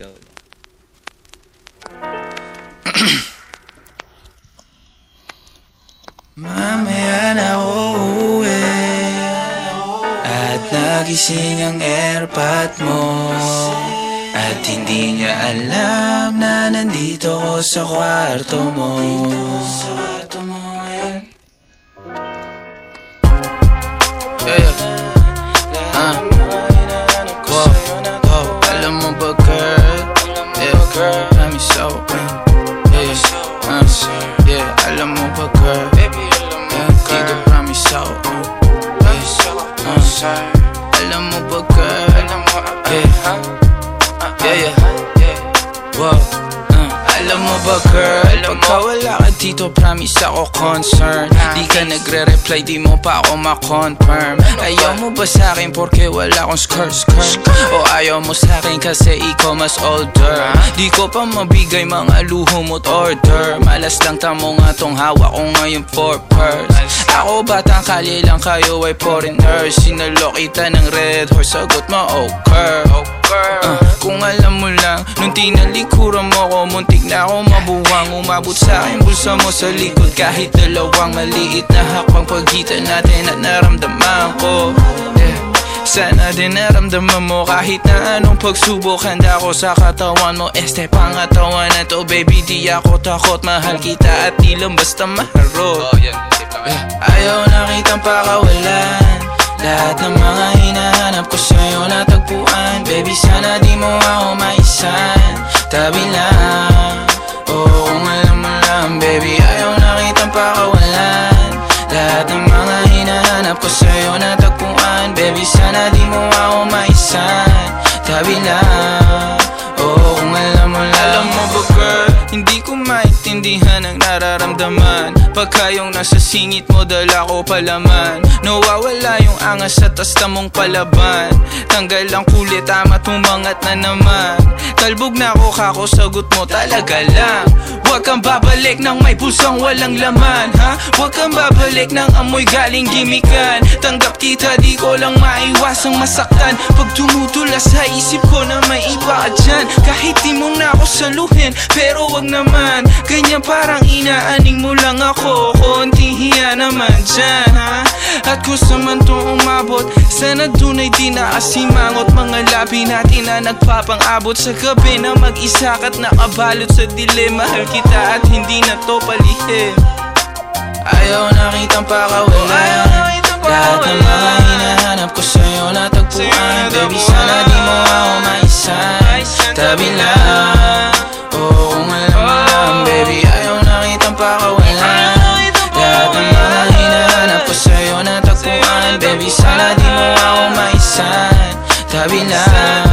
Ikaw. Mamaya na uuwi. At nagising ang airpot mo. At hindi niya alam na nandito ko sa kwarto mo yeah, alam mo ba girl? Yeah, dito promise ako Yeah, uh, alam mo ba girl? Yeah, yeah, yeah, wow uh, alam mo ba girl, pagka wala ka dito promise ako concern. Di ka nagre-reply, di mo pa ako ma-confirm. Ayaw mo ba sa akin porque wala akong skirt skirt? O ayaw mo sa akin kasi ikaw mas older. Di ko pa mabigay mga luho mo't order. Malas lang tamo nga tong hawak ko ngayon for purse. Ako batang kali lang kayo ay foreigners Sinalo kita ng red horse, sagot mo okay Uh, kung alam mo lang, nung tinalikuran mo ko Muntik na ako mabuwang. Umabot sa akin bulsa mo sa likod Kahit dalawang maliit na hakbang Pagitan natin at naramdaman ko. Sana din naramdaman mo kahit na anong pagsubok. Handa ko sa katawan mo Este pangatawan na to baby. Di ako takot mahal kita at di lang basta maharot. Ayaw na kitang pakawalan Lahat ng mga hinahanap ko sa'yo natagpuan. Baby sana di mo ako maisan. Tabi lang. Oo kung alam mo lang Baby ayaw na kitang pakawalan. Lahat ng mga hinahanap ko sa'yo natagpuan. Baby sana di mo ako maisan. Tabi lang. Oo kung alam mo lang. Alam mo ba girl Hindi ko maintindihan ang nararamdaman Pagka yung nasa singit mo dala ko palaman. Nawawala yung angas sa tasta mong palaban. Tanggal ang kulit tama tumangat na naman. Talbog na ako kako sagot mo talaga lang Huwag kang babalik ng may pusang walang laman ha? Huwag kang babalik ng amoy galing gimikan. Tanggap kita di ko lang maiwasang masaktan. Pag tumutula sa isip ko na may iba dyan Kahit di mo na ako saluhin Pero wag naman. Ganyan parang inaaning mo lang ako Konting hiya naman dyan ha? At kung saan to umabot Sana dunay di naasimangot Mga labi natin na nagpapang-abot Sa gabi na mag-isa ka't nakabalot sa dilim Mahal kita at hindi na to palihim Ayaw na kitang pakawalan Lahat ng mga hinahanap ko sa'yo natagpuan. Baby sana di mo ako maisan. Tabi lang. Oo kung alam mo lang Baby ayaw na kitang pakawalan Lahat ng mga hinahanap ko sa'yo natagpuan. Baby sana di mo ako maisan. Tabi lang